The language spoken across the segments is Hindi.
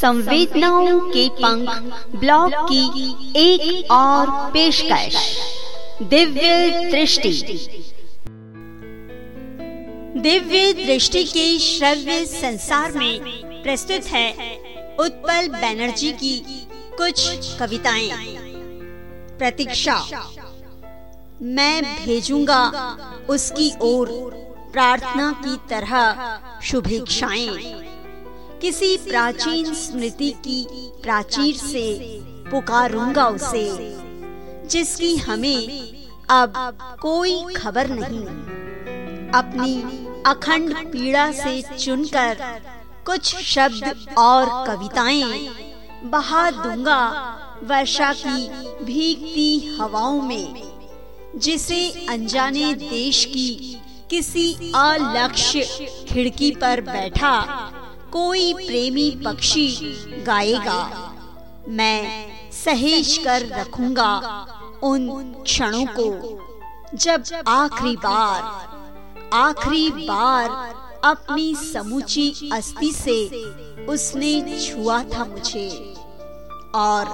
संवेदनाओं के पंख ब्लॉग की एक और पेशकश। दिव्य दृष्टि। दिव्य दृष्टि के श्रव्य संसार में प्रस्तुत है उत्पल बैनर्जी की कुछ कविताएँ। प्रतीक्षा। मैं भेजूँगा उसकी ओर प्रार्थना की तरह शुभेच्छाएँ। किसी प्राचीन स्मृति की प्राचीर से पुकारूँगा उसे, जिसकी हमें अब कोई खबर नहीं। अपनी अखंड पीड़ा से चुनकर कुछ शब्द और कविताएँ बहा दूँगा वर्षा की भीगती हवाओं में, जिसे अनजाने देश की किसी अलक्ष्य खिड़की पर बैठा कोई प्रेमी पक्षी गाएगा। मैं सहेज कर रखूँगा उन क्षणों को। जब आखिरी बार आखिरी बार अपनी समूची अस्थि से उसने छुआ था मुझे, और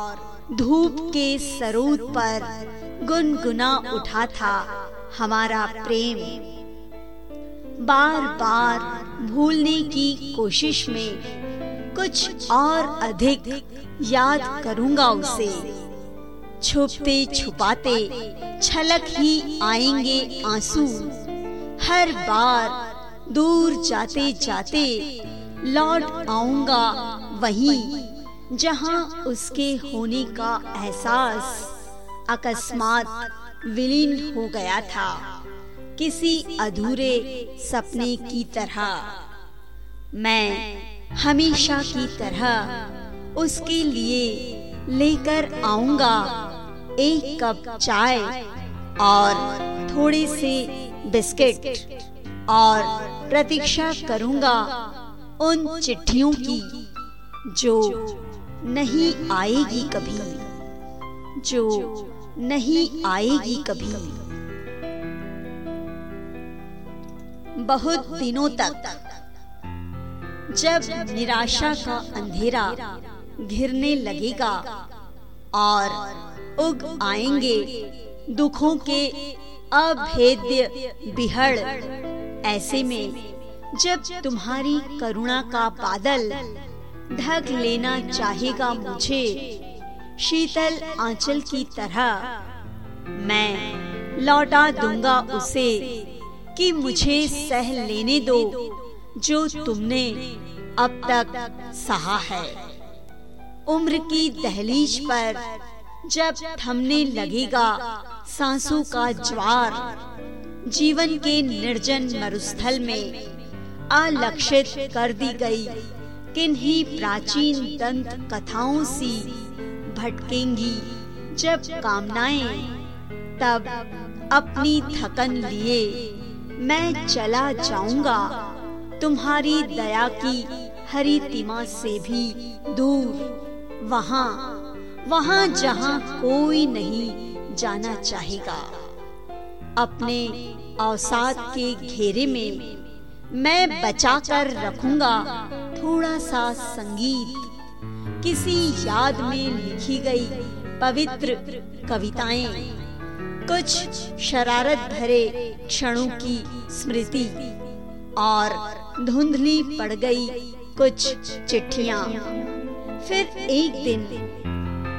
धूप के सरोद पर गुनगुना उठा था हमारा प्रेम। बार बार भूलने की कोशिश में कुछ और अधिक याद करूँगा उसे। छुपते छुपाते छलक ही आएँगे आँसू। हर बार दूर जाते जाते लौट आऊँगा वहीं जहाँ उसके होने का एहसास अकस्मात विलीन हो गया था। किसी अधूरे सपने की तरह। मैं हमेशा की तरह उसके लिए लेकर आऊँगा एक कप चाय और थोड़े से बिस्किट और प्रतीक्षा करूँगा उन चिट्ठियों की जो नहीं आएगी कभी, जो नहीं आएगी कभी। बहुत दिनों तक। जब निराशा का अंधेरा घिरने लगेगा और उग आएँगे, दुखों के अभेद्य बिहड़, ऐसे में जब तुम्हारी करुणा का बादल ढक लेना चाहेगा मुझे, शीतल आंचल की तरह, मैं लौटा दूँगा उसे। कि मुझे सह लेने दो जो तुमने अब तक सहा है। उम्र की दहलीज पर जब थमने लगेगा सांसों का ज्वार। जीवन के निर्जन मरुस्थल में अलक्षित कर दी गई। किन्हीं प्राचीन दंत कथाओं सी भटकेंगी। जब कामनाएँ तब अपनी थकन लिए। मैं चला जाऊँगा। तुम्हारी दया की हरी तिमा से भी दूर। वहाँ वहाँ जहाँ कोई नहीं जाना चाहेगा। अपने अवसाद के घेरे में मैं बचा कर रखूँगा थोड़ा सा संगीत। किसी याद में लिखी गई पवित्र कविताएँ। कुछ शरारत भरे क्षणों की स्मृति। और धुंधली पड़ गई कुछ चिट्ठिया। फिर एक दिन,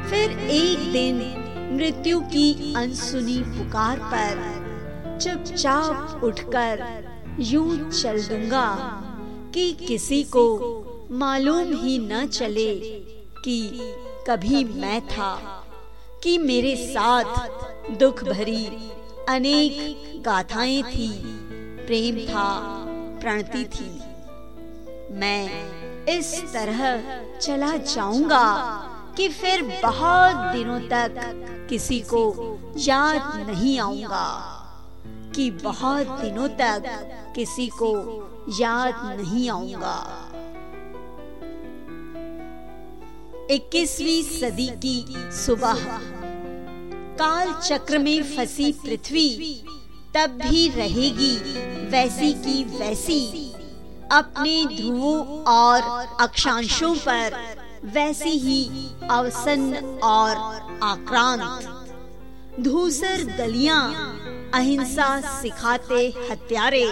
फिर एक दिन मृत्यु की अनसुनी पुकार पर चुपचाप उठकर यूँ चल दूँगा कि किसी को मालूम ही न चले कि कभी मैं था। कि मेरे साथ दुख भरी अनेक गाथाएँ थी, प्रेम था, प्रणति थी। मैं इस तरह चला जाऊँगा कि फिर बहुत दिनों तक किसी को याद नहीं आऊँगा, कि बहुत दिनों तक किसी को याद नहीं आऊँगा। इक्कीसवीं सदी की सुबह। काल चक्र में फंसी पृथ्वी, तब भी रहेगी वैसी की वैसी। अपने ध्रुवों और अक्षांशों पर वैसी ही अवसन्न और आक्रांत। धूसर गलियाँ अहिंसा सिखाते हत्यारे।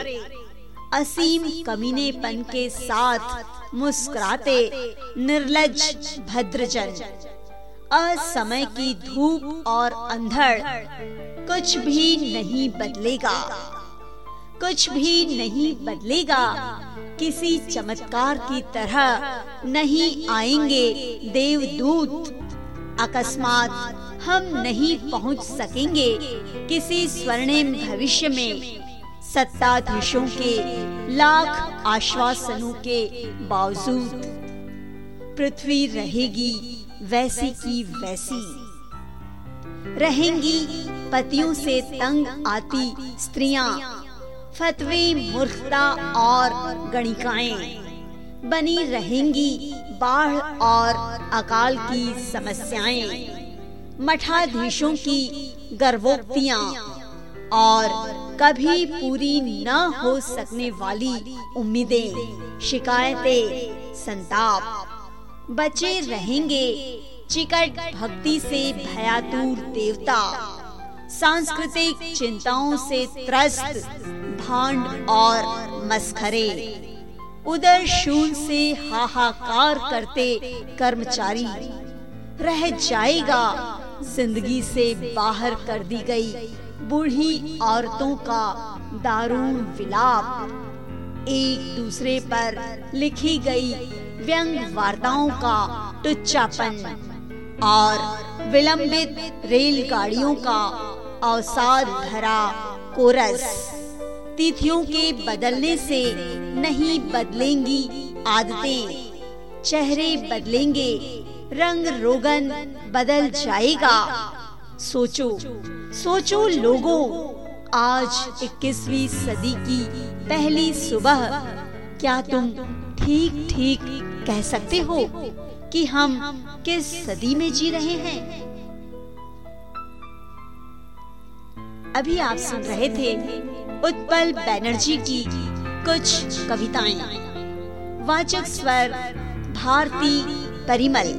असीम कमीनेपन के साथ मुस्कुराते निर्लज भद्रजन। असमय की धूप और अंधड़ कुछ भी नहीं बदलेगा। कुछ भी नहीं बदलेगा। किसी चमत्कार की तरह नहीं आएँगे देवदूत। अकस्मात हम नहीं पहुँच सकेंगे किसी स्वर्णिम भविष्य में। सत्ताधीशों के लाख आश्वासनों के बावजूद, पृथ्वी रहेगी वैसी की वैसी। रहेंगी पतियों से तंग आती स्त्रियाँ, फतवे मूर्खता और गणिकाएँ। बनी रहेंगी बाढ़ और अकाल की समस्याएँ, मठाधीशों की गर्भोक्तियाँ और कभी पूरी न हो सकने वाली उम्मीदें, शिकायतें, संताप। बचे रहेंगे चिकट भक्ति से भयातुर देवता। सांस्कृतिक चिंताओं से त्रस्त भांड और मस्खरे। उधर शून से हाहाकार करते कर्मचारी। रह जाएगा ज़िंदगी से बाहर कर दी गई बूढ़ी औरतों का दारुण विलाप। एक दूसरे पर लिखी गई व्यंग वार्ताओं का टुच्चापन और विलंबित रेलगाड़ियों का अवसाद भरा कोरस। तिथियों के बदलने से नहीं बदलेंगी आदतें। चेहरे बदलेंगे, रंग रोगन बदल जाएगा। सोचो। सोचो लोगों, आज 21वीं सदी की पहली सुबह। क्या तुम ठीक ठीक कह सकते हो कि हम किस सदी में जी रहे हैं? अभी आप सुन रहे थे उत्पल बैनर्जी की कुछ कविताएँ। वाचक स्वर, भारती परिमल।